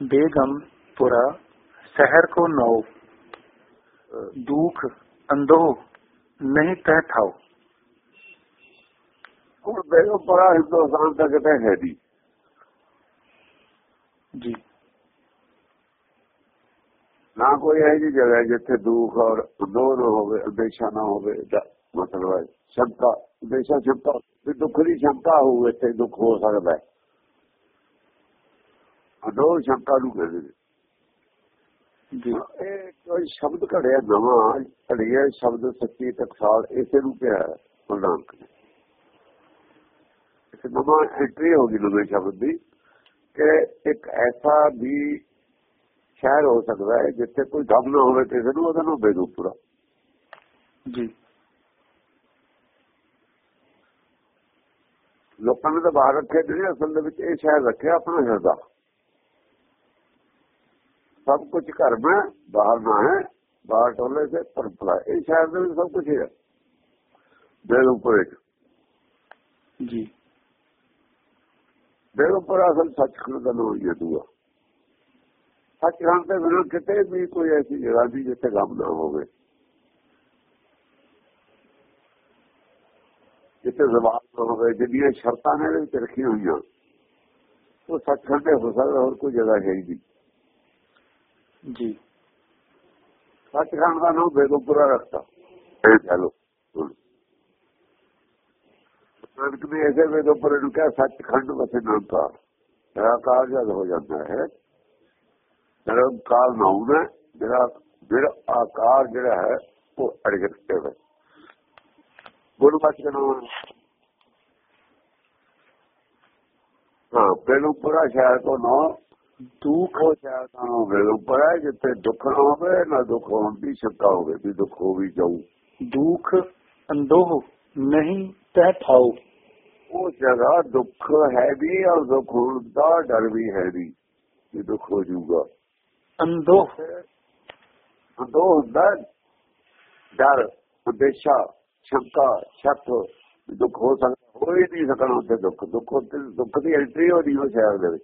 बेगम पुरा शहर को नौ दुख अंधो नहीं तह थाओ ਹੁਣ ਬੇਗਮ ਪਰਾ ਹਿੰਦੁਸਤਾਨ ਦਾ ਕਿਤੇ ਹੈ ਨਹੀਂ जी ਨਾ ਕੋਈ ਇਹੋ ਜਿਹੀ ਜਗ੍ਹਾ ਹੈ ਜਿੱਥੇ ਦੁੱਖ ਔਰ ਦੋ ਨਾ ਹੋਵੇ ਅੰਦੇਸ਼ਾ ਨਾ ਹੋਵੇ ਦਾ ਮਤਲਬ ਹੈ ਸ਼ੰਕਾ ਅੰਦੇਸ਼ਾ ਸ਼ੰਕਾ ਵੀ ਦੁੱਖ ਦੀ ਸ਼ੰਕਾ ਹੋਵੇ ਤੇ ਦੁੱਖ ਹੋ ਸਕਦਾ ਹੈ ਅਦੋ ਸ਼ੰਕਾ ਨੂੰ ਕਹਿੰਦੇ ਨੇ जी ਇਹ ਕੋਈ ਸ਼ਬਦ ਘੜਿਆ ਨਵਾਂ ਘੜਿਆ ਸ਼ਬਦ ਸੱਚੀ ਟਕਸਾਲ ਇਸੇ ਨੂੰ ਕਿਹਾ ਹੈ ਗੁਰੂ ਨਾਨਕ ਨੇ ਇੱਕ ਨਵਾਂ ਐਂਟਰੀ ਹੋ ਗਈ ਨਵੇਂ ਸ਼ਬਦ ਦੀ ਕਿ ਇੱਕ ਐਸਾ ਵੀ ਸ਼ਹਿਰ ਹੋ ਸਕਦਾ ਹੈ ਜਿੱਥੇ ਕੋਈ ਗਮ ਨਾ ਹੋਵੇ ਕਿਸੇ ਨੂੰ ਉਹਦਾ ਨਾਮ ਬੇਦੂਪੁਰਾ जी ਲੋਕਾਂ ਨੇ ਤਾਂ ਬਾਹਰ ਰੱਖੇ ਜਿਹੜੇ ਅਸਲ ਦੇ ਵਿੱਚ ਇਹ ਸ਼ਹਿਰ ਰੱਖਿਆ ਆਪਣਾ ਹਿਰਦਾ ਸਭ ਕੁਝ ਘਰ ਮੈਂ ਬਾਹਰ ਨਾ ਹੈ ਬਾਹਰ ਟੋਲੇ ਸੇ ਪਰਪਲਾ ਇਹ ਸ਼ਹਿਰ ਦੇ ਵਿੱਚ ਸਭ ਕੁਝ ਹੈ ਬੇਦੂਪੁਰੇ ਵਿੱਚ जी ਬੇਦੂਪੁਰਾ ਅਸਲ ਸੱਚਖੰਡ ਦਾ ਨਾਮ ਹੀ ਦੂਆ ਸੱਚਖੰਡ ਦੇ ਬਿਨਾਂ ਕਿਤੇ ਵੀ ਕੋਈ ਐਸੀ ਜਗ੍ਹਾ ਨਹੀਂ ਜਿੱਥੇ ਗਮ ਨਾ ਹੋਵੇ। ਜਿੱਥੇ ਨਾ ਹੋਵੇ ਜਿਹੜੀਆਂ ਸ਼ਰਤਾਂ ਨੇ ਵਿੱਚ ਰੱਖੀਆਂ ਹੋਈਆਂ ਉਹ ਸੱਚਖੰਡ ਦੇ ਹੋ ਸਕਦਾ ਹੋਰ ਕੋਈ ਜਗ੍ਹਾ ਹੀ ਨਹੀਂ। जी ਸੱਚਖੰਡ ਦਾ ਨਾਮ ਬੇਗਮਪੁਰਾ ਰੱਖਤਾ ਇਹ ਚਲੋ ਨਾਨਕ ਨੇ ਐਸੇ ਬੇਗਮਪੁਰੇ ਨੂੰ ਕਿਹਾ ਸੱਚਖੰਡ ਵਸੇ ਨਾਮਕਾਰ। ਨਿਰਾਕਾਰ ਜਦ ਹੋ ਜਾਂਦਾ ਹੈ ਨਿਰੰਕਾਰ ਨਾਮ ਹੈ ਜਿਹੜਾ ਜਿਹੜਾ ਆਕਾਰ ਜਿਹੜਾ ਹੈ ਉਹ ਅੜਗਤੇ ਹੈ ਗੁਰੂ ਦਾ ਨਾਮ। ਹਾਂ ਬੇਗਮਪੁਰਾ ਸ਼ਹਿਰ ਤੋਂ ਨਾਮ ਦੁੱਖ ਹੋ ਜਾਂਦਾ ਹੋਵੇ ਉਪਰ ਜਿੱਥੇ ਦੁੱਖ ਨਾ ਹੋਵੇ ਨਾ ਦੁੱਖ ਹੋਣ ਦੀ ਸ਼ੰਕਾ ਹੋਵੇ ਵੀ ਦੁੱਖ ਹੋ ਵੀ ਜਾਊ। ਦੁੱਖ ਅੰਦੋਹ ਨਹੀਂ ਤੈ ਠਾਉ ਉਹ ਜਗ੍ਹਾ ਦੁੱਖ ਹੈ ਵੀ ਔਰ ਦੁੱਖ ਦਾ ਡਰ ਵੀ ਹੈ ਵੀ ਇਹ ਦੁੱਖ ਹੋ ਜਾਊਗਾ। ਅੰਦੋਹ। ਅੰਦੋਹ ਦਾ ਡਰ ਉਦੇਸ਼ਾ ਸ਼ੰਕਾ ਛੱਤ ਦੁੱਖ ਹੋ ਸਕਦਾ ਹੋਈ ਨਹੀਂ ਸਕਣਾ ਤੇ ਦੁੱਖ। ਦੁੱਖ ਦੁੱਖ ਦੀ ਐਂਟਰੀ ਹੋ ਰਹੀ ਹੋ ਸ਼ਹਿਰ ਦੇ ਵਿੱਚ।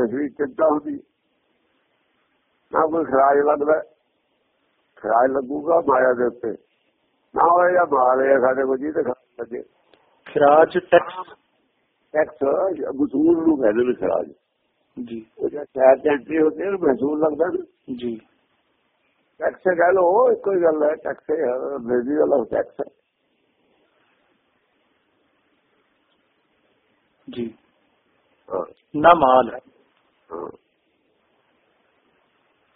تشریح چنتا ہوتی۔ نہ کوئی خراج لگتا خراج لگو گا مایا دیتے نہ ہوئے یا مال لے سارے کو جی تو لگے۔ خراج ٹیکس۔ ٹیکس نو کہہ ہیں خراج جی۔ شہر ہوتی ہے لگتا نا۔ جی۔ ٹیکس کہہ لو ایک گل ہے ٹیکس انگریزی ٹیکس ہے۔ جی۔ ہاں۔ نہ مال۔ ہے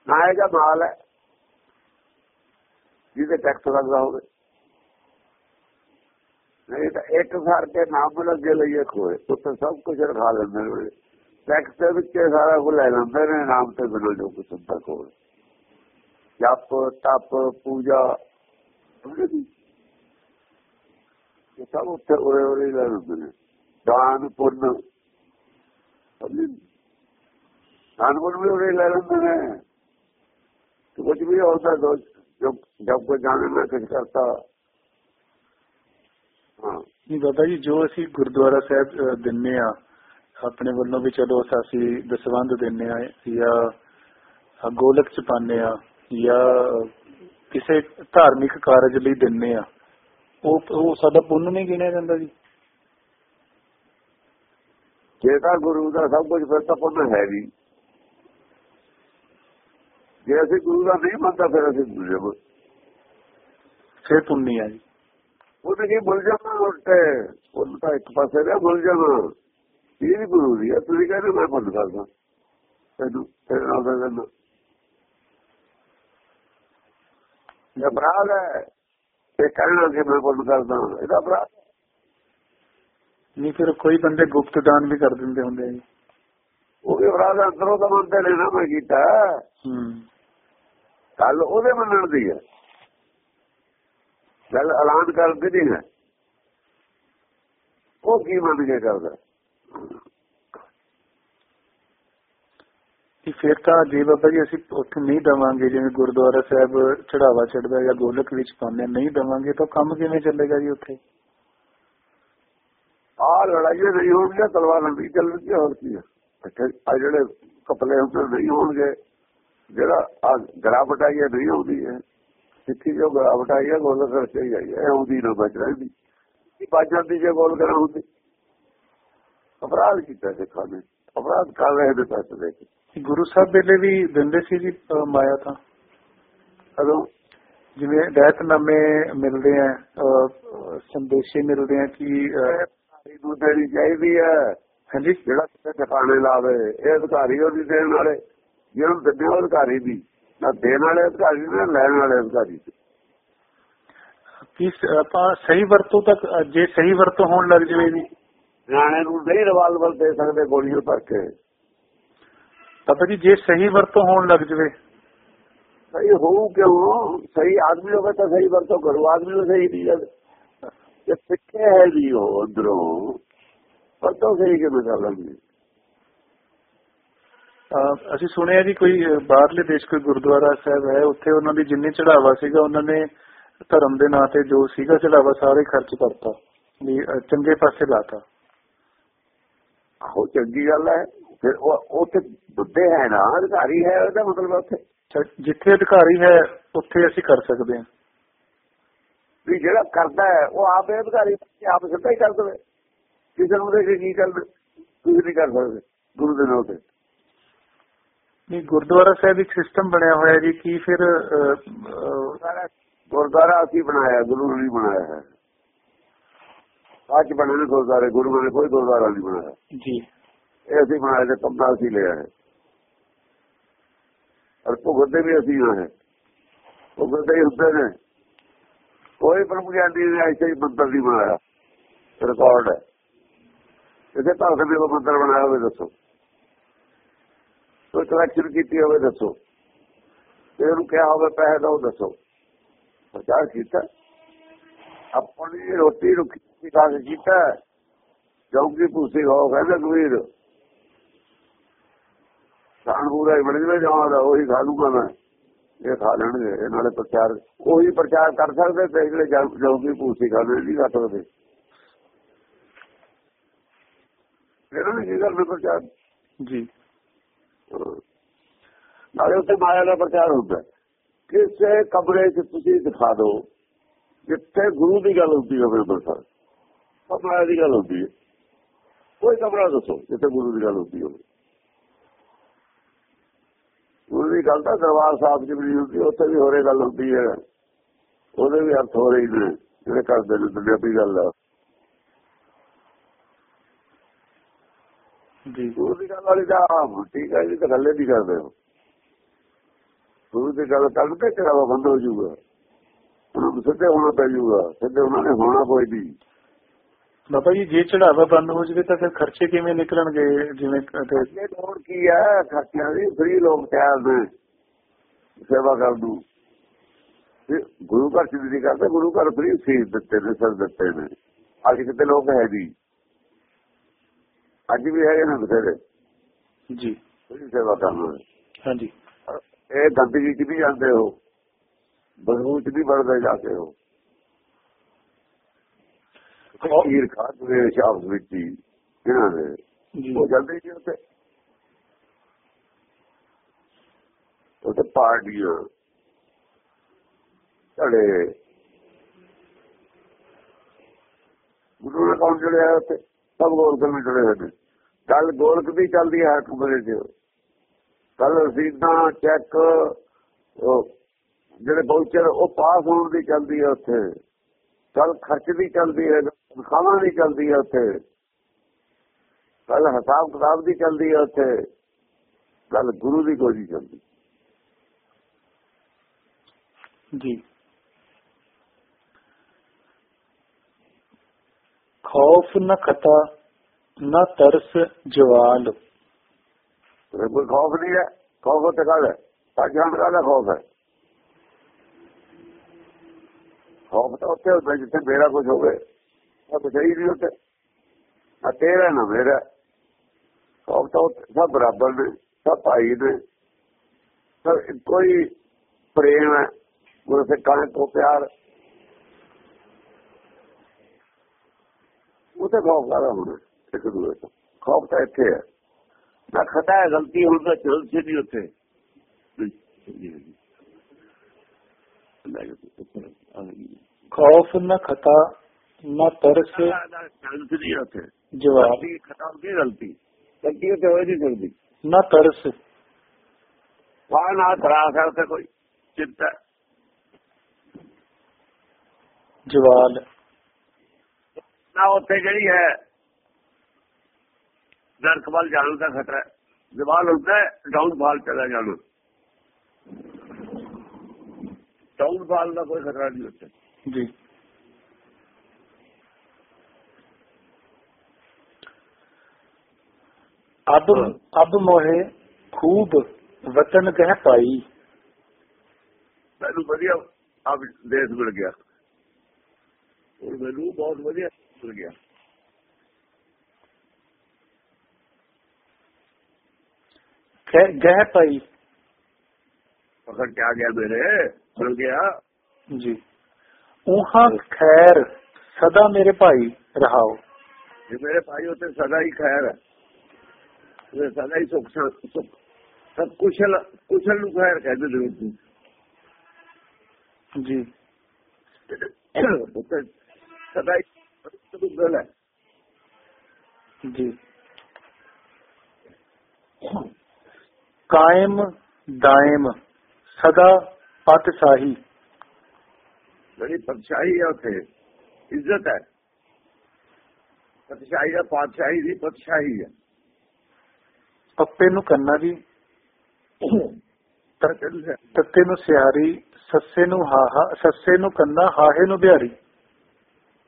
ਨਾ ਹੈਗਾ ਮਾਲ ਹੈ, ਜਿਹਦੇ ਟੈਕਸ ਲੱਗਦਾ ਹੋਵੇ। ਨਹੀਂ ਤਾਂ ਇੱਕ ਸਾਰ ਕੇ ਨਾਮ ਲੱਗੇ ਲਈਏ ਖੋਏ, ਉੱਥੇ ਸਭ ਕੁਝ ਰਖਾ ਲੈਂਦੇ ਨੇ ਟੈਕਸ ਦੇ ਵਿੱਚ ਸਾਰਾ ਕੁਝ ਲੈ ਲੈਂਦੇ ਨੇ, ਨਾਮ ਤੇ ਬਿਨਾਂ ਜੋ ਕੁਝ ਹੁੰਦਾ ਕੋਲ ਜਪ, ਤਪ, ਪੂਜਾ ਇਹ ਸਭ ਉੱਥੇ ਉਰੇ ਉਰੇ ਲੈ ਲੈਂਦੇ ਨੇ। ਦਾਨ, ਪੁੰਨ। ਸਮਝੇ? ਸਤਗੁਰ ਵੀ ਉਹਨੇ ਲੈ ਲੈਂਦੇ ਨੇ। ਕੁਝ ਵੀ ਹੋਦਾ ਦੋਸ ਜਬ ਜਬ ਕੋ ਜਾਣੇ ਮੈਂ ਕੁਝ ਕਰਤਾ। ਹਾਂ। ਨਹੀਂ ਬਾਬਾ ਜੀ ਜੋ ਅਸੀਂ ਗੁਰਦੁਆਰਾ ਸਾਹਿਬ ਦਿੰਨੇ ਆ ਆਪਣੇ ਵੱਲੋਂ ਵੀ ਚਲੋ ਅਸੀਂ ਦਸਵੰਦ ਦਿੰਨੇ ਆ ਜਾਂ ਗੋਲਕ ਚ ਪਾਣੇ ਆ ਜਾਂ ਕਿਸੇ ਧਾਰਮਿਕ ਕਾਰਜ ਲਈ ਦਿੰਨੇ ਆ ਉਹ ਉਹ ਸਾਡਾ ਪੁੰਨ ਨਹੀਂ ਗਿਣਿਆ ਜਾਂਦਾ ਜੀ। ਜੇ ਤਾਂ ਗੁਰੂ ਦਾ ਸਭ ਕੁਝ ਫਿਰ ਤਾਂ ਪੁੰਨ ਹੈ ਜੀ ਜੇ ਅਸੀਂ ਗੁਰੂ ਦਾ ਨਹੀਂ ਮੰਨਦਾ ਫਿਰ ਅਸੀਂ ਮੁਲਜ਼ਮ ਫਿਰ ਪੁੰਨੀ ਆ ਜੀ ਉਹਨੇ ਕੀ ਮੁਲਜ਼ਮ ਆ ਉਲਟੇ। ਉਹ ਤਾਂ ਇੱਕ ਪਾਸੇ ਦਾ ਮੁਲਜ਼ਮ ਇਹ ਵੀ ਗੁਰੂ ਦੀ ਆ। ਤੁਸੀਂ ਕਹਿੰਦੇ ਮੈਂ ਪੁੰਨ ਕਰਦਾ। ਤੈਨੂੰ ਤੇਰੇ ਨਾਲ ਦਾ ਗੱਲ ਇਹ ਅਪਰਾਧ ਹੈ। ਇਹ ਕਹਿਣਾ ਕਿ ਮੈਂ ਪੁੰਨ ਕਰਦਾ ਇਹਦਾ ਅਪਰਾਧ। ਨਹੀਂ ਫਿਰ ਕੋਈ ਬੰਦੇ ਗੁਪਤ ਦਾਨ ਵੀ ਕਰ ਦਿੰਦੇ ਹੁੰਦੇ ਆ ਉਹ ਵੀ ਅਪਰਾਧ ਅੰਦਰੋਂ ਤਾਂ ਮੰਨਦੇ ਨੇ ਨਾ ਮੈਂ ਕੀਤਾ। ਹੂੰ। ਗੱਲ ਉਹਦੇ ਮੰਨਣ ਦੀ ਹੈ। ਗੱਲ ਐਲਾਨ ਕਰਨ ਦੀ ਹੈ। ਉਹ ਕੀ ਮੰਨ ਕੇ ਕਰਦਾ ਕਿ ਫਿਰ ਤਾਂ ਜੇ ਬਾਬਾ ਜੀ ਅਸੀਂ ਉੱਥੇ ਨਹੀਂ ਦਵਾਂਗੇ ਜਿਵੇਂ ਗੁਰਦੁਆਰਾ ਸਾਹਿਬ ਚੜਾਵਾ ਚੜਦਾ ਜਾਂ ਗੋਲਕ ਵਿੱਚ ਪਾਉਂਦੇ ਨਹੀਂ ਦਵਾਂਗੇ ਤਾਂ ਕੰਮ ਕਿਵੇਂ ਚੱਲੇਗਾ ਜੀ ਉੱਥੇ? ਆਹ ਲੜਾਈਆਂ ਨਹੀਂ ਹੋਣਗੀਆਂ ਤਲਵਾਰਾਂ ਨਹੀਂ ਚੱਲਣਗੀਆਂ ਹੋਰ ਕੀ ਹੈ। ਆ ਜਿਹੜੇ ਕਪਲੇ ਹੁੰਦੇ ਨਹੀਂ ਹੋਣਗੇ। ਜਿਹੜਾ ਆ ਗਰਾਵਟਾਈ ਹੈ ਨਹੀਂ ਆਉਂਦੀ ਹੈ। ਸਿੱਖੀ ਜੋ ਗਰਾਵਟਾਈ ਹੈ ਗੋਲ ਕਰਕੇ ਹੀ ਆਈ ਹੈ। ਆਉਂਦੀ ਨਾ ਬਚ ਰਹਿੰਦੀ। ਇਹ ਬਚ ਜਾਂਦੀ ਜੇ ਗੋਲ ਕਰਾਂ ਹੁੰਦੀ ਅਪਰਾਧ ਕੀਤਾ ਸਿੱਖਾਂ ਨੇ ਅਪਰਾਧ ਕਰ ਰਹੇ ਨੇ ਪੈਸੇ ਦੇ। ਕੇ ਗੁਰੂ ਸਾਹਿਬ ਵੇਲੇ ਵੀ ਦਿੰਦੇ ਸੀ ਜੀ ਮਾਇਆ ਤਾਂ? ਕਦੋਂ? ਜਿਵੇਂ ਰਹਿਤਨਾਮੇ ਮਿਲਦੇ ਆ ਸੰਦੇਸ਼ੇ ਮਿਲਦੇ ਆ ਕਿ ਨੂੰ ਦੇਣੀ ਚਾਹੀਦੀ ਹੈ। ਹਾਂਜੀ। ਜਿਹੜਾ ਕਿਤੇ ਟਿਕਾਣੇ ਲਾਵੇ ਇਹ ਅਧਿਕਾਰੀ ਉਹਦੀ ਦੇਣ ਵਾਲੇ। ਜਿਹਨੂੰ ਉਹ ਅਧਿਕਾਰੀ ਦੀ ਨਾ ਦੇਣ ਵਾਲੇ ਅਧਿਕਾਰੀ ਨੇ ਲੈਣ ਵਾਲੇ ਅਧਿਕਾਰੀ ਦੀ। ਕਿ ਆਪਾਂ ਸਹੀ ਵਰਤੋਂ ਤੱਕ ਜੇ ਸਹੀ ਵਰਤੋਂ ਹੋਣ ਲੱਗ ਜਾਵੇ ਜੀ। ਨਿਆਣੇ ਨੂੰ ਨਹੀਂ ਰਿਵਾਲਵਰ ਦੇ ਸਕਦੇ ਗੋਲੀਆਂ ਭਰ ਕੇ। ਬਾਬਾ ਜੀ ਜੇ ਸਹੀ ਵਰਤੋਂ ਹੋਣ ਲੱਗ ਜਾਵੇ। ਸਹੀ ਹੋਊ ਕਿਉਂ? ਸਹੀ ਆਦਮੀ ਹੋਵੇ ਤਾਂ ਸਹੀ ਵਰਤੋਂ ਕਰੂ ਆਦਮੀ ਨੂੰ ਸਹੀ ਨਹੀਂ ਜਦ ਜੇ ਸਿੱਖੇ ਹੈ ਜੀ ਉਹ ਅੰਦਰੋਂ। ਵਰਤੋਂ ਸਹੀ ਕਿਵੇਂ ਕਰ ਲੈਂਦੇ? ਅਸੀਂ ਸੁਣਿਆ ਜੀ ਕੋਈ ਬਾਹਰਲੇ ਦੇਸ਼ ਕੋਈ ਗੁਰਦੁਆਰਾ ਸਾਹਿਬ ਹੈ ਉੱਥੇ ਉਹਨਾਂ ਦੀ ਜਿੰਨੀ ਚੜਾਵਾ ਸੀਗਾ ਉਹਨਾਂ ਨੇ ਧਰਮ ਦੇ ਨਾਂ ਤੇ ਜੋ ਸੀਗਾ ਚੜਾਵਾ ਸਾਰੇ ਖਰਚ ਕਰਤਾ ਵੀ ਚੰਗੇ ਪਾਸੇ ਲਾਤਾ। ਆਹੋ ਚੰਗੀ ਗੱਲ ਹੈ। ਫਿਰ ਉਹ ਉੱਥੇ ਬੁੱਧੇ ਹੈ ਨਾ ਅਧਿਕਾਰੀ ਹੈ ਉਹਦਾ ਮਤਲਬ ਉੱਥੇ? ਜਿੱਥੇ ਅਧਿਕਾਰੀ ਹੈ ਉੱਥੇ ਅਸੀਂ ਕਰ ਸਕਦੇ ਹਾਂ। ਵੀ ਜਿਹੜਾ ਕਰਦਾ ਹੈ ਉਹ ਆਪ ਹੀ ਅਧਿਕਾਰੀ ਤੇ ਆਪ ਸਿੱਧਾ ਹੀ ਕਰ ਦੇਵੇ। ਕਿਸੇ ਨੂੰ ਦੇ ਕੇ ਕੀ ਕਰਨਾ ਤੁਸੀਂ ਨਹੀਂ ਕਰ ਸਕਦੇ ਗੁਰੂ ਦੇ ਨਾਂ ਤੇ। ਨਹੀਂ ਗੁਰਦੁਆਰਾ ਸਾਹਿਬ ਇੱਕ ਸਿਸਟਮ ਬਣਿਆ ਹੋਇਆ ਜੀ ਕੀ ਫਿਰ ਗੁਰਦੁਆਰਾ ਅਸੀਂ ਬਣਾਇਆ ਗੁਰੂ ਨੇ ਬਣਾਇਆ ਹੈ। ਅੱਜ ਬਣੇ ਨੇ ਗੁਰਦੁਆਰੇ ਗੁਰੂ ਨੇ ਕੋਈ ਗੁਰਦੁਆਰਾ ਨਹੀਂ ਬਣਾਇਆ। ਜੀ। ਇਹ ਅਸੀਂ ਬਣਾਇਆ ਤੇ ਕਮਰਾ ਅਸੀਂ ਲਿਆ ਹੈ। ਔਰ ਭੁਗਤਦੇ ਵੀ ਅਸੀਂ ਹਾਂ। ਭੁਗਤਦੇ ਹੀ ਹੁੰਦੇ ਨੇ। ਕੋਈ ਪ੍ਰਭੂ ਗਿਆਨੀ ਨੇ ਐਸੇ ਹੀ ਮੰਦਰ ਨਹੀਂ ਬਣਾਇਆ। ਰਿਕਾਰਡ ਹੈ। ਇਹਦੇ ਨੇ ਉਹ ਮੰਦਰ ਬਣਾਇਆ ਹੋਵੇ ਦੱਸੋ। ਕੋਈ ਕਲੈਕਸ਼ਨ ਕੀਤੀ ਹੋਵੇ, ਦੱਸੋ। ਤੇ ਉਹਨੂੰ ਕਿਹਾ ਹੋਵੇ ਪੈਸੇ ਦੋ, ਦੱਸੋ। ਪ੍ਰਚਾਰ ਕੀਤਾ। ਆਪਣੀ ਰੋਟੀ ਰੁਕੀ ਖਾ ਕੇ ਕੀਤਾ। ਜੌਂਗੀ ਪੂਸੀ ਹੋ, ਕਹਿੰਦੇ ਕਬੀਰ ਸਾਨ ਹੀ ਬਣ ਜਵੇ ਜਾਵਾਂ ਉਹੀ ਖਾ ਲੂਗਾ ਮੈਂ। ਇਹ ਖਾ ਲੈਣਗੇ, ਇਹ ਨਾਲੇ ਪ੍ਰਚਾਰ, ਉਹੀ ਪ੍ਰਚਾਰ ਕਰ ਸਕਦੇ ਤੇ ਜਿਹੜੇ ਜੌ- ਜੌਂਗੀ ਪੂਸੀ ਖਾਂਦੇ ਨਹੀਂ ਕਰ ਸਕਦੇ। ਇਹਨਾਂ ਨੇ ਕੀ ਕਰਨਾ ਪ੍ਰਚਾਰ? ਜੀ। ਨਾਲੇ ਉੱਥੇ ਮਾਇਆ ਦਾ ਪ੍ਰਚਾਰ ਹੁੰਦਾ ਕਿਸੇ ਕਮਰੇ 'ਚ ਤੁਸੀਂ ਦਿਖਾ ਦਿਓ, ਜਿੱਥੇ ਗੁਰੂ ਦੀ ਗੱਲ ਹੁੰਦੀ ਹੋਵੇ ਬਸਰ ਸਭ ਮਾਇਆ ਦੀ ਗੱਲ ਹੁੰਦੀ ਹੈ। ਕੋਈ ਕਮਰਾ ਦੱਸੋ, ਜਿੱਥੇ ਗੁਰੂ ਦੀ ਗੱਲ ਹੁੰਦੀ ਹੋਵੇ। ਗੁਰੂ ਦੀ ਗੱਲ ਤਾਂ ਦਰਬਾਰ ਸਾਹਿਬ 'ਚ ਵੀ ਹੁੰਦੀ, ਉੱਥੇ ਵੀ ਹੋਰੇ ਗੱਲ ਹੁੰਦੀ ਹੈ। ਉਹਦੇ ਵੀ ਅਰਥ ਹੋ ਰਹੇ ਨੇ, ਜਿਹੜੇ ਕਰਦੇ ਨੇ ਦੁਨਿਆਵੀ ਗੱਲ ਆ। ਜੀ। ਗੁਰੂ ਦੀ ਗੱਲ ਵਾਲੀ ਤਾਂ ਠੀਕ ਹੈ ਜੀ ਤਾਂ ਗੱਲੇ ਨਹੀਂ ਕਰਦੇ ਹੋ। ਗੁਰੂ ਦੀ ਗੱਲ ਕਰਨ ਤੇ ਚੜਾਵਾ ਬੰਦ ਹੋ ਜਾਊਗਾ। ਸਿੱਧੇ ਹੋਣਾ ਪੈ ਜਾਊਗਾ ਸਿੱਧੇ ਉਹਨਾਂ ਨੇ ਹੋਣਾ ਕੋਈ ਨਹੀਂ ਬਾਬਾ ਜੀ ਜੇ ਚੜਾਵਾ ਬੰਦ ਹੋ ਜਾਵੇ ਤਾਂ ਫਿਰ ਖਰਚੇ ਕਿਵੇਂ ਨਿਕਲਣਗੇ? ਜਿਵੇਂ ਇਹ ਲੋੜ ਕੀ ਹੈ ਖਰਚਿਆਂ ਦੀ ਫਰੀ ਲੋਕ ਤਿਆਰ ਨੇ ਸੇਵਾ ਨੂੰ। ਤੇ ਗੁਰੂ ਘਰ ਚ ਨਹੀਂ ਕਰਦੇ ਗੁਰੂ ਘਰ ਫਰੀ ਫੀਸ ਦਿੱਤੇ ਨੇ ਸਰ ਦਿੱਤੇ ਨੇ। ਅੱਜ ਕਿਤੇ ਲੋਕ ਹੈ ਜੀ ਅੱਜ ਵੀ ਹੈਗੇ ਨੇ ਬਥੇਰੇ। ਜੀ। ਫਰੀ ਸੇਵਾ ਕਰਨ ਹਾਂਜੀ। ਇਹ ਗੰਦਗੀ ਚ ਵੀ ਜਾਂਦੇ ਹੋ। ਬਦਬੂ ਚ ਵੀ ਵੜਦੇ ਜਾ ਕੇ ਹੋ ਖੀਰ ਖਾਦੇ ਸ਼ਾਬ ਵਿੱਚ ਹੀ ਇਹਨਾਂ ਦੇ। ਉਹ ਜਾਂਦੇ ਜੀ ਉੱਥੇ। ਉੱਥੇ ਪਾਰਟੀਆਂ ਝੜੇ। ਗੁਰੂ ਨੇ ਕੌਣ ਜੁੜਿਆ ਉੱਥੇ? ਸਭ ਗੋਲਕ ਵਿੱਚ ਜੁੜੇ ਹੋਏ ਨੇ। ਗੱਲ ਗੋਲਕ ਦੀ ਚੱਲਦੀ ਹੈ ਕਮਰੇ 'ਚ। ਕੱਲ ਰਸੀਦਾਂ ਚੈੱਕ ਜਿਹੜੇ ਬਾਊਚਰ ਉਹ ਪਾਸ ਹੋਣ ਦੀ ਚੱਲਦੀ ਹੈ ਉੱਥੇ। ਕੱਲ ਖਰਚ ਦੀ ਚੱਲਦੀ ਹੈ, ਤਨਖਾਹਾਂ ਦੀ ਚੱਲਦੀ ਹੈ ਉੱਥੇ। ਕੱਲ ਹਿਸਾਬ ਕਿਤਾਬ ਦੀ ਚੱਲਦੀ ਹੈ ਉੱਥੇ। ਕੱਲ ਗੁਰੂ ਦੀ ਕੋਈ ਨਹੀਂ ਚੱਲਦੀ। ਜੀ। ਖੌਫ ਨ ਖਤਾ, ਨ ਤਰਸ ਜਵਾਲ। ਕੋਈ ਖੌਫ ਨਹੀਂ ਹੈ, ਖੌਫ ਤੇ ਕਾਹਦਾ ਸਾਜਾਨ ਕਾਹਦਾ ਖੌਫ ਹੈ। ਖੌਫ ਤਾਂ ਉੱਥੇ ਜਿੱਥੇ ਮੇਰਾ ਕੁਝ ਹੋਵੇ ਉਹ ਕੁਝ ਹੀ ਨਹੀਂ ਉੱਥੇ ਆ ਤੇਰਾ, ਨਾ ਮੇਰਾ। ਖੌਫ ਤਾਂ ਸਭ ਬਰਾਬਰ ਨੇ, ਸਭ ਭਾਈ ਨੇ। ਸਭ ਕੋਈ ਪ੍ਰੇਮ ਹੈ, ਗੁਰੂ ਸਿੱਖਾਂ ਤੋਂ ਪਿਆਰ। ਉਹ ਤਾਂ ਖੌਫ ਕਾਹਦਾ ਹੋਣਾ ਇੱਕ ਦੂਜੇ ਤੋਂ ਖੌਫ ਤਾਂ ਇੱਥੇ ਹੈ ਨਾ ਖਤਾ ਹੈ ਗਲਤੀ ਹੁਣ ਤਾਂ ਚੱਲ ਸੀ ਨਹੀਂ ਉੱਥੇ ਖੌਫ ਨਾ ਖਤਾ ਨਾ ਤਰਸ ਚੱਲ ਸੀ ਨਹੀਂ ਉੱਥੇ ਜਵਾਬ ਗਲਤੀ ਖਤਾ ਹੋ ਗਈ ਗਲਤੀ ਗਲਤੀ ਉੱਥੇ ਹੋਈ ਨਹੀਂ ਸਕਦੀ ਨਾ ਤਰਸ ਵਾਹ ਨਾ ਤਰਾ ਸਕਦੇ ਕੋਈ ਚਿੰਤਾ ਜਵਾਲ ਨਾ ਉੱਥੇ ਜਿਹੜੀ ਹੈ ਨਰਕ ਵੱਲ ਜਾਣ ਦਾ ਖਤਰਾ ਹੈ ਜਵਾਲ ਹੁੰਦਾ ਹੈ ਡਾਊਨਫਾਲ ਚਲਾ ਜਾਣਾ ਡਾਊਨਫਾਲ ਦਾ ਕੋਈ ਖਤਰਾ ਨਹੀਂ ਉੱਥੇ ਜੀ ਅਬ ਅਬ ਮੋਹੇ ਖੂਬ ਵਤਨ ਕਹਿ ਪਾਈ ਮੈਨੂੰ ਵਧੀਆ ਆ ਦੇਸ਼ ਮਿਲ ਗਿਆ ਹੁਣ ਮੈਨੂੰ ਬਹੁਤ ਵਧੀਆ ਮਿਲ ਗਿਆ ਕਹਿ ਗਹਿ ਪਾਈ ਪਕੜ ਕੇ ਆ ਗਿਆ ਮੇਰੇ ਮਿਲ ਗਿਆ ਜੀ ਉਹਾਂ ਖੈਰ ਸਦਾ ਮੇਰੇ ਭਾਈ ਰਹਾਓ ਜੇ ਮੇਰੇ ਭਾਈ ਉੱਤੇ ਸਦਾ ਹੀ ਖੈਰ ਹੈ ਉਹ ਸਦਾ ਹੀ ਸੁਖ ਸੁਖ ਸਭ ਕੁਸ਼ਲ ਕੁਸ਼ਲ ਨੂੰ ਖੈਰ ਕਹਿੰਦੇ ਨੇ ਕਾਇਮ ਦਾਇਮ ਸਦਾ ਪਤਸ਼ਾਹੀ। ਜਿਹੜੀ ਪਤਸ਼ਾਹੀ ਹੈ ਉੱਥੇ ਇੱਜ਼ਤ ਹੈ। ਪਤਸ਼ਾਹੀ ਦਾ ਪਾਤਸ਼ਾਹੀ ਦੀ ਪਤਸ਼ਾਹੀ ਹੈ। ਪੱਪੇ ਨੂੰ ਕੰਨਾ ਜੀ। ਤੱਤੇ ਨੂੰ ਸਿਆਰੀ। ਸੱਸੇ ਨੂੰ ਹਾਹਾ ਸੱਸੇ ਨੂੰ ਕੰਨਾ ਹਾਹੇ ਨੂੰ ਬਿਹਾਰੀ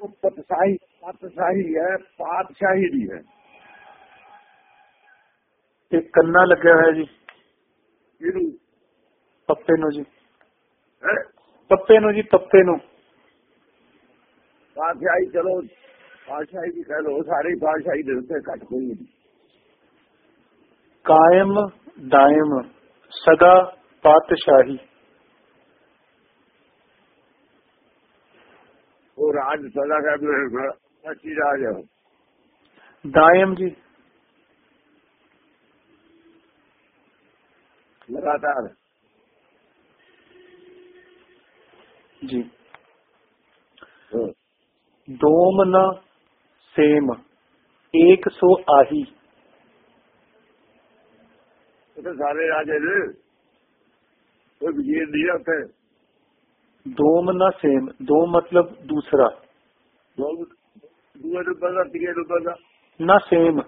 ਉਹ ਪਤਸ਼ਾਹੀ ਪਤਸ਼ਾਹੀ ਹੈ ਪਾਤਸ਼ਾਹੀ ਦੀ ਹੈ। ਇਹ ਕੰਨਾ ਲੱਗਿਆ ਹੋਇਆ ਜੀ। ਇਹਨੂੰ ਪੱਪੇ ਨੂੰ ਜੀ? ਪੱਪੇ ਨੂੰ ਜੀ ਪੱਪੇ ਨੂੰ। ਪਾਤਸ਼ਾਹੀ ਚਲੋ ਪਾਤਸ਼ਾਹੀ ਵੀ ਕਹਿ ਲੋ ਸਾਰੇ ਪਾਤਸ਼ਾਹੀ ਦੇ ਉੱਤੇ ਘੱਟ ਕੋਈ ਨਹੀਂ। ਕਾਇਮ ਦਾਇਮ ਸਦਾ ਪਾਤਸ਼ਾਹੀ। ਉਹ ਰਾਜ ਸਦਾ ਕਰ ਸੱਚੀ ਰਾਜ ਹੈ ਦਾਇਮ ਜੀ। ਲਗਾਤਾਰ। ਜੀ। ਹਾਂ। ਦੋਮ ਨ ਸੇਮ ਏਕ ਸੋ ਆਹੀ। ਉਹ ਤਾਂ ਸਾਰੇ ਰਾਜੇ ਨੇ। ਕੋਈ ਵਜ਼ੀਰ ਨਹੀਂ ਹੈ ਉੱਥੇ ਦੋਮ ਨ ਸੇਮ ਦੋ ਮਤਲਬ ਦੂਸਰਾ ਲੋਕ ਦੂਏ ਨੂੰ ਪਤਾ ਤੀਏ ਨੂੰ ਪਤਾ ਨਾ ਸੇਮ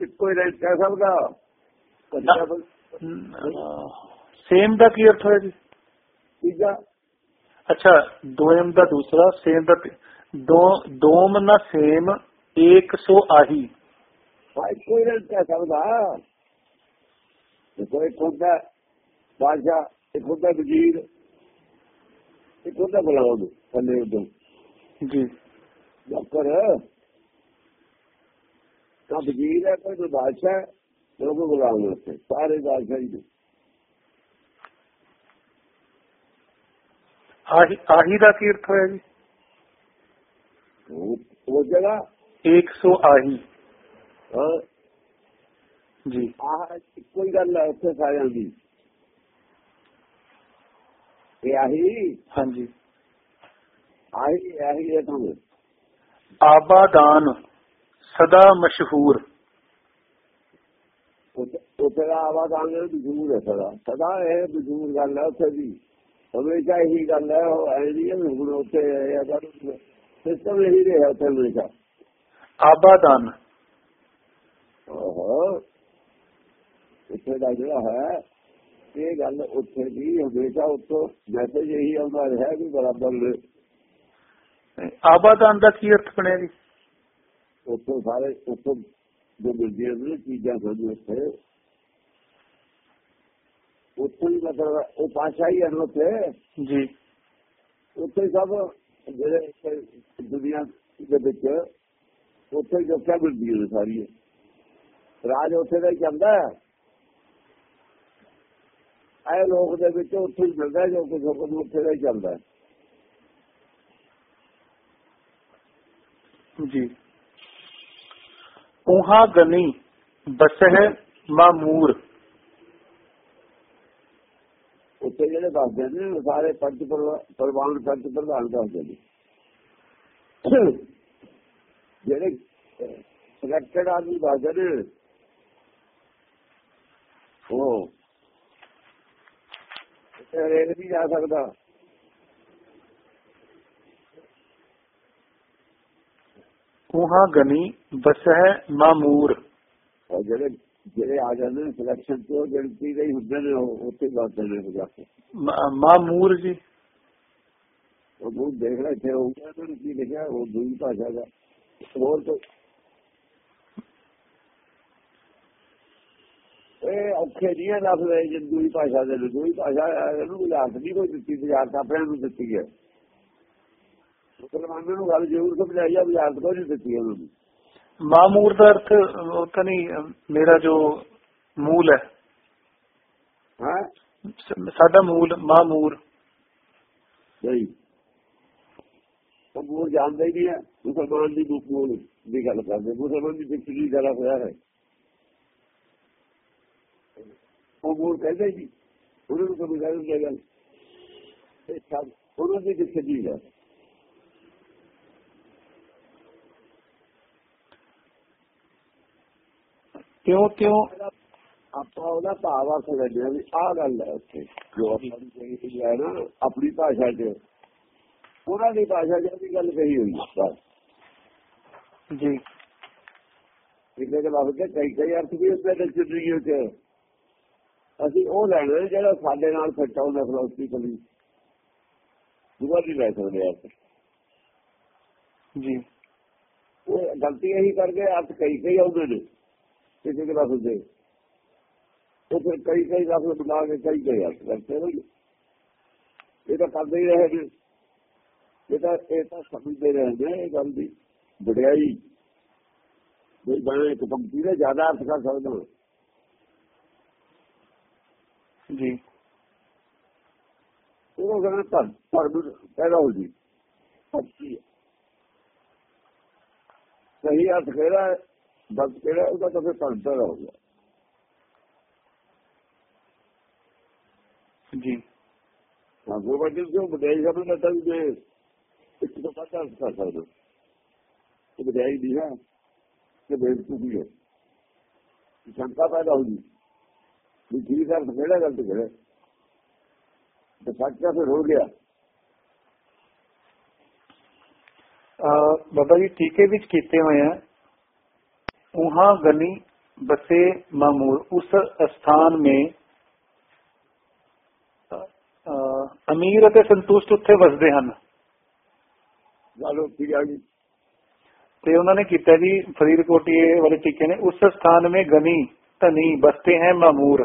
ਇੱਕੋ ਹੀ ਰਹਿ ਕਹਿ ਸਕਦਾ ਨਾ। ਸੇਮ ਦਾ ਕੀ ਜੀ ਕੋਈ ਇੱਕ ਹੁੰਦਾ ਹੁੰਦਾ ਵਜ਼ੀਰ ਇੱਕ ਹੁੰਦਾ ਗੁਲਾਮ ਥੱਲੇ ਉਦੋਂ ਜੀ। ਨੌਕਰ ਤਾਂ ਵਜ਼ੀਰ ਹੈ ਕੋਈ ਬਾਦਸ਼ਾਹ ਲੋਕ ਗੁਲਾਮ ਉੱਥੇ। ਸਾਰੇ ਬਾਦਸ਼ਾਹ ਨੇ। ਆਹੀ ਆਹੀ ਦਾ ਕੀ ਅਰਥ ਹੋਇਆ ਜੀ? ਉਹ ਜਗ੍ਹਾ? ਏਕ ਸੋ ਆਹੀ। ਹਾਂ। ਜੀ। ਆਹ ਹੀ ਗੱਲ ਹੈ ਉੱਥੇ ਸਾਰਿਆਂ ਦੀ। ਇਹ ਆਹੀ? ਹਾਂਜੀ। ਆਹੀ ਆਹੀ ਹੈ ਤੁਹਾਨੂੰ? ਆਬਾਦਾਨ ਸਦਾ ਮਸ਼ਹੂਰ। ਦਾ ਆਵਾਜ਼ ਆਉਂਦੇ ਬਜ਼ੂਰ ਹੈ ਸਦਾ। ਸਦਾ ਇਹ ਬਜ਼ੂਰ ਗੱਲ ਹੈ ਉੱਥੇ ਦੀ। ਹਮੇਸ਼ਾ ਇਹੀ ਗੱਲ ਹੈ ਉਹ ਐ ਨਹੀਂ ਹੈ ਵੀ ਹੁਣ ਉੱਥੇ ਅਗਰ ਸਿਸਟਮ ਇਹੀ ਰਿਹਾ ਉੱਥੇ ਹਮੇਸ਼ਾ। ਆਬਾਦਾਨ ਓਹੋ। ਉੱਥੇ ਦਾ ਜਿਹੜਾ ਹੈ ਇਹ ਗੱਲ ਉੱਥੇ ਦੀ ਹਮੇਸ਼ਾ ਉੱਥੋਂ ਮੈਸੇਜ ਇਹੀ ਆਉਂਦਾ ਰਿਹਾ ਵੀ ਬਰਾਬਰ ਨੇ। ਆਬਾਦਾਨ ਦਾ ਕੀ ਅਰਥ ਬਣਿਆ ਜੀ? ਉੱਥੋਂ ਸਾਰੇ ਉੱਥੋਂ ਜੋ ਮਿਲਦੀਆਂ ਨੇ ਚੀਜ਼ਾਂ ਸਾਨੂੰ ਉੱਥੇ। ਉੱਥੇ ਹੀ ਮਤਲਬ ਉਹ ਪਾਸ਼ਾ ਹੀ ਹਨ ਉੱਥੇ। ਜੀ। ਉੱਥੇ ਹੀ ਸਭ ਜਿਹੜੇ ਇੱਥੇ ਦੁਨੀਆ ਦੇ ਵਿੱਚ ਉੱਥੇ ਜੋ ਕਿਆ ਮਿਲਦੀਆਂ ਨੇ ਸਾਰੀਆਂ। ਰਾਜ ਆਏ ਲੋਕ ਦੇ ਵਿੱਚ ਉੱਥੇ ਹੀ ਮਿਲਦਾ ਜੋ ਕੁਝ ਹੁਕਮ ਉੱਥੇ ਦਾ ਚੱਲਦਾ ਜੀ। ਉਹਾ ਗਨੀ ਬਸਹਿ ਮਾਮੂਰ। ਉੱਥੇ ਜਿਹੜੇ ਦੱਸਦੇ ਨੇ ਸਾਰੇ ਪੰਜ ਪਰਵਾ- ਪਰਵਾਨ ਪੰਜ ਪ੍ਰਧਾਨ ਦੱਸਦੇ ਨੇ। ਜਿਹੜੇ ਸਿਲੈਕਟਡ ਆਦਮੀ ਦੱਸਦੇ ਨੇ ਉਹ ਉੱਥੇ ਹਰੇਕ ਨਹੀਂ ਜਾ ਸਕਦਾ ਉਹਾ ਗਨੀ ਬਸਹਿ ਮਾਮੂਰ ਔਰ ਜਿਹੜੇ ਜਿਹੜੇ ਆ ਜਾਂਦੇ ਨੇ ਸਿਲੈਕਸ਼ਨ ਤੋਂ ਗਿਣਤੀ ਦੇ ਹੀ ਹੁੰਦੇ ਨੇ ਉਹ ਉੱਥੇ ਦੱਸਦੇ ਨੇ ਜਾ ਕੇ ਮਾ- ਮਾਮੂਰ ਜੀ ਉਹ ਨੂੰ ਦੇਖ ਲੈ ਇੱਥੇ ਉਹ ਉਹਨਾਂ ਨੇ ਕੀ ਲਿਖਿਆ ਉਹ ਦੂਜੀ ਭਾਸ਼ਾ ਦਾ ਹੋਰ ਤੋਂ ਇਹ ਔਖੇ ਨਹੀਂ ਹੈ ਲਫ਼ਜ਼ ਇਹ ਜੇ ਦੂਜੀ ਭਾਸ਼ਾ ਦੇ ਦੂਜੀ ਭਾਸ਼ਾ ਇਹਨੂੰ ਵਿਲਾਸ ਨਹੀਂ ਕੋਈ ਦਿੱਤੀ ਬਾਜ਼ਾਰ ਤਾਂ ਆਪਣੇ ਨੂੰ ਦਿੱਤੀ ਹੈ। ਮੁਸਲਮਾਨਾਂ ਨੂੰ ਗੱਲ ਜ਼ਰੂਰ ਸਮਝਾਈ ਆ ਬਾਜ਼ਾਰ ਤੋਂ ਨਹੀਂ ਦਿੱਤੀ ਉਹਨਾਂ। ਨੂੰ ਮਾਮੂਰ ਦਾ ਅਰਥ ਉਹ ਤਾਂ ਨਹੀਂ ਮੇਰਾ ਜੋ ਮੂਲ ਹੈ। ਹਾਂ? ਸਾਡਾ ਮੂਲ ਮਾਮੂਰ। ਨਹੀਂ। ਉਹ ਮੂਲ ਜਾਣਦਾ ਹੀ ਨਹੀਂ ਹੈ ਮੁਸਲਮਾਨ ਦੀ ਮੂਲ ਦੀ ਗੱਲ ਕਰਦੇ ਮੁਸਲਮਾਨ ਦੀ ਫਿਕਰ ਦੀ ਗੱਲ ਹੋਇਆ ਹੈ। ਉਹ ਮੂਲ ਕਹਿੰਦੇ ਜੀ ਉਹਨਾਂ ਨੂੰ ਗੱਲ ਨਹੀਂ ਗੱਲ ਇਹ ਸਭ ਉਹਨਾਂ ਦੀ ਫਿਕਰ ਦੀ ਹੈ ਕਿਉਂ ਕਿਉਂ? ਆਪਾਂ ਉਹਦਾ ਭਾਵ ਆ ਸਕਦੇ ਵੀ ਆਹ ਗੱਲ ਹੈ ਉੱਥੇ। ਜੋ ਆਪਣੀ ਕਹੀ ਹੈ ਨਾ ਆਪਣੀ ਭਾਸ਼ਾ 'ਚ। ਉਹਨਾਂ ਦੀ ਭਾਸ਼ਾ 'ਚ ਵੀ ਗੱਲ ਕਹੀ ਹੋਈ ਹੈ ਜੀ। ਇਹਦੇ ਦੇ ਦੇ ਕਈ ਕਈ ਅਰਥ ਵੀ ਹੁੰਦੇ ਨੇ ਜ਼ਿੰਦਗੀ 'ਚ ਅਸੀਂ ਉਹ ਲੈਣਾ ਜਿਹੜਾ ਸਾਡੇ ਨਾਲ ਫਿੱਟ ਆਉਂਦਾ ਫਿਲਾਸਫੀਕਲੀ ਦੂਆ ਨਹੀਂ ਲੈ ਸਕਦੇ ਅਰਥ ਜੀ। ਉਹ ਗਲਤੀ ਇਹੀ ਕਰਕੇ ਅਰਥ ਕਈ ਕਈ ਆਉਂਦੇ ਨੇ ਕਿਸੇ ਦੇ ਲਫ਼ਜ਼ ਦੇ ਉਹ ਫਿਰ ਕਈ ਕਈ ਲਫ਼ਜ਼ ਬਣਾ ਕੇ ਕਈ ਕਈ ਅਰਥ ਕਰਦੇ ਨੇ। ਇਹ ਤਾਂ ਕਰਦੇ ਹੀ ਰਹੇ ਨੇ। ਇਹ ਤਾਂ ਇਹ ਤਾਂ ਸਮਝਦੇ ਰਹੇ ਨੇ ਇਹ ਗੱਲ ਦੀ। ਵਡਿਆਈ। ਵੀ ਮੈਂ ਇੱਕ ਪੰਕਤੀ ਦੇ ਜ਼ਿਆਦਾ ਅਰਥ ਕਰ ਸਕਦਾ। ਜੀ। ਉਹ ਕਹਿੰਦਾ ਧਰਮ ਧਰਮ ਪੈਦਾ ਹੋ ਜੀ। ਸੱਚੀ। ਸਹੀ ਅਰਥ ਕਿਹੜਾ ਹੈ? ਗਲਤ ਕਿਹੜਾ ਉਹਦਾ ਤਾਂ ਫਿਰ ਪੈਦਾ ਹੋ ਗਿਆ। ਜੀ। ਹਾਂ ਗੁਰਬਾਣੀ ਜੋ ਬਦੇਜ ਸਮਝਦਾ ਤਾਂ ਵੀ ਮੈਂ ਇੱਕ ਤੋਂ ਅਰਥ ਕਰ ਸਕਦਾ ਇਹ ਬਦੇਜ ਨਹੀਂ ਹੈ। ਕਿ ਬੇਵਕੂਫੀ ਹੈ। ਸ਼ੰਕਾ ਪੈਦਾ ਹੋ بابا جی ٹیکے ہوئے ہیں گنی بسے مامور اس استھان میں امیر امیش اتنے وسدے ہیں فرید کوٹی والے ٹیكے اس استھان میں گنی تنی بستے ہیں مامور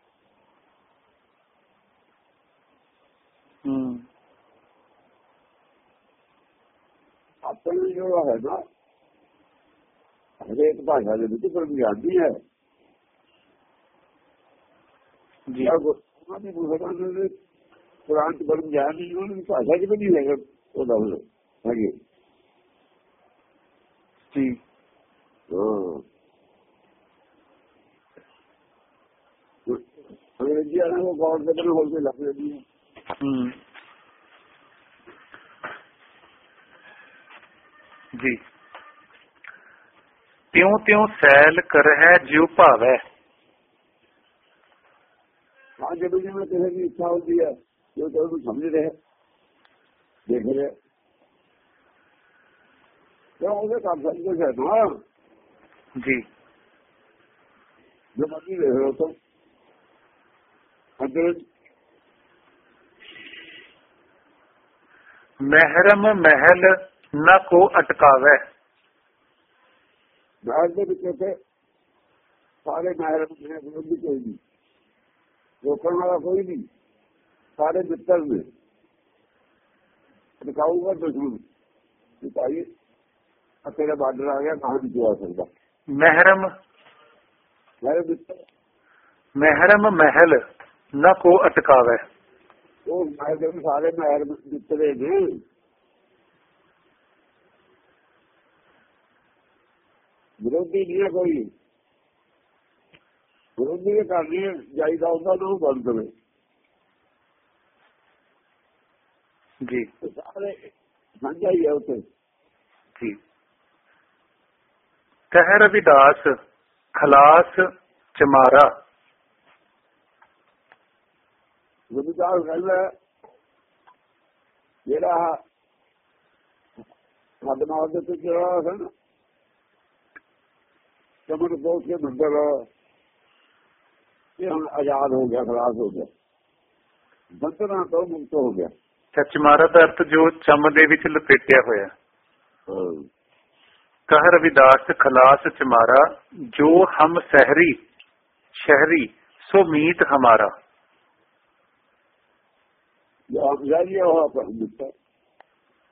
ਆਪਣੇ ਜੋ ਹੈ ਨਾ ਹਰੇਕ ਭਾਸ਼ਾ ਦੇ ਵਿੱਚ ਬੁਨਿਆਦੀ ਹੈ जी ਜਾਂ ਉਹਨਾਂ ਦੀ ਮੁਸਲਮਾਨ ਦੇ ਕੁਰਾਨ ਚ ਬੜੀ ਗਿਆਨੀ ਉਹਨਾਂ ਦੀ ਭਾਸ਼ਾ ਚ ਵੀ ਨਹੀਂ ਹੈਗਾ ਉਹ ਲਫ਼ਜ਼ ਹੈਗੇ जी ਹਾਂ ਅੰਗਰੇਜ਼ੀ ਵਾਲਿਆਂ ਨੂੰ ਗੌਰ ਦੇ ਨਾਲ جی۔ تیوں تیوں سیل کر ہے جیو جو پاوے۔ ہاں جب جی میں کسی کی اچھا ہوتی ہے جو تو سمجھ رہے دیکھ رہے۔ کیوں اسے کام سب کچھ ہے نا جی۔ جو مجھے دیکھ رہے ہو تم۔ اگر محرم محل ਲਓ ਤਾਂ ਅੰਦਰ ਮਹਿਰਮ ਮਹਿਲ ਨਾ ਕੋ ਅਟਕਾਵੇ ਬਾਹਰ ਦੇ ਵਿੱਚ ਤੇ ਸਾਰੇ ਮਾਹਰ ਨੇ ਵਿਰੋਧੀ ਕੋਈ ਨਹੀਂ ਰੋਕਣ ਵਾਲਾ ਕੋਈ ਨਹੀਂ ਸਾਰੇ ਮਿੱਤਰ ਨੇ ਦਿਖਾਊਗਾ ਦੁਸ਼ਮਣ ਕਿ ਭਾਈ ਆ ਤੇਰਾ ਬਾਰਡਰ ਆ ਗਿਆ ਕਹਾਂ ਨਹੀਂ ਆ ਸਕਦਾ ਮਹਿਰਮ ਮੇਰੇ ਮਿੱਤਰ ਮਹਿਰਮ ਮਹਿਲ ਨਾ ਕੋ ਅਟਕਾਵੇ ਉਹ ਮਾਹਰ ਦੇ ਵੀ ਸਾਰੇ ਮਾਹਰ ਮਿੱਤਰੇ ਨੇ ਵਿਰੋਧੀ ਨਹੀਂ ਹੈ ਕੋਈ। ਵਿਰੋਧੀ ਦੇ ਕਰਨੀ ਹੈ ਜਾਈਦਾ ਉਹਦਾ ਨੂੰ ਬੰਦ ਕਰੇ ਜੀ। ਸਾਰੇ ਸਾਂਝਾ ਹੀ ਉੱਥੇ। ਜੀ। ਕਹਿ ਰਵਿਦਾਸ ਖਲਾਸ ਚਮਾਰਾ। ਰਵਿਦਾਸ ਕਹਿੰਦਾ ਜਿਹੜਾ ਹੱਦਮਾਰ ਦੇ ਤੇ ਜਿਹੜਾ ਹੈ ਨਾ ਕਮਰ ਬੋਲ ਕੇ ਬੰਦਰ ਇਹ ਹੁਣ ਆਜ਼ਾਦ ਹੋ ਗਿਆ ਖਲਾਸ ਹੋ ਗਿਆ। ਬੰਦਰਾਂ ਤੋਂ ਮੁਕਤ ਹੋ ਗਿਆ। ਤਾਂ ਚਮਾਰਾ ਦਾ ਅਰਥ ਜੋ ਚੰਮ ਦੇ ਵਿੱਚ ਲਪੇਟਿਆ ਹੋਇਆ। ਕਹ ਰਵਿਦਾਸ ਖਲਾਸ ਚਮਾਰਾ ਜੋ ਹਮ ਸਹਿਰੀ ਸ਼ਹਿਰੀ ਸੋ ਮੀਤ ਹਮਾਰਾ। ਜੋ ਆਪ ਜਾਈਏ ਉਹ ਆਪ ਮਿੱਤਰ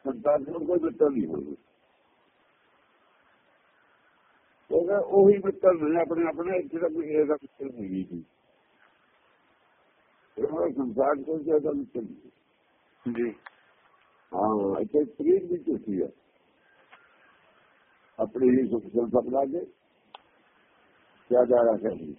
ਸੰਤਾਨ ਨੂੰ ਕੋਈ ਮਿੱਤਰ ਨਹੀਂ ਹੋਣਾ ਉਹ ਉਹੀ ਮਿੱਤਰ ਨੇ ਆਪਣੇ ਆਪਣੇ ਇੱਥੇ ਦਾ ਕੋਈ ਇਹਦਾ ਮਿੱਤਰ ਨਹੀਂ ਜੀ ਉਹ ਸੰਸਾਰ ਕੋਈ ਜ਼ਿਆਦਾ ਮਿੱਤਰ ਨਹੀਂ ਜੀ। ਹਾਂ ਇੱਥੇ ਪ੍ਰੀਤ ਵੀ ਝੂਠੀ ਹੈ ਆਪਣੀ ਹੀ ਸੁਖ ਸੰਪਤ ਲਾਗੇ ਕਿਆ ਜਾ ਰਹਾ ਹੈ ਜੀ।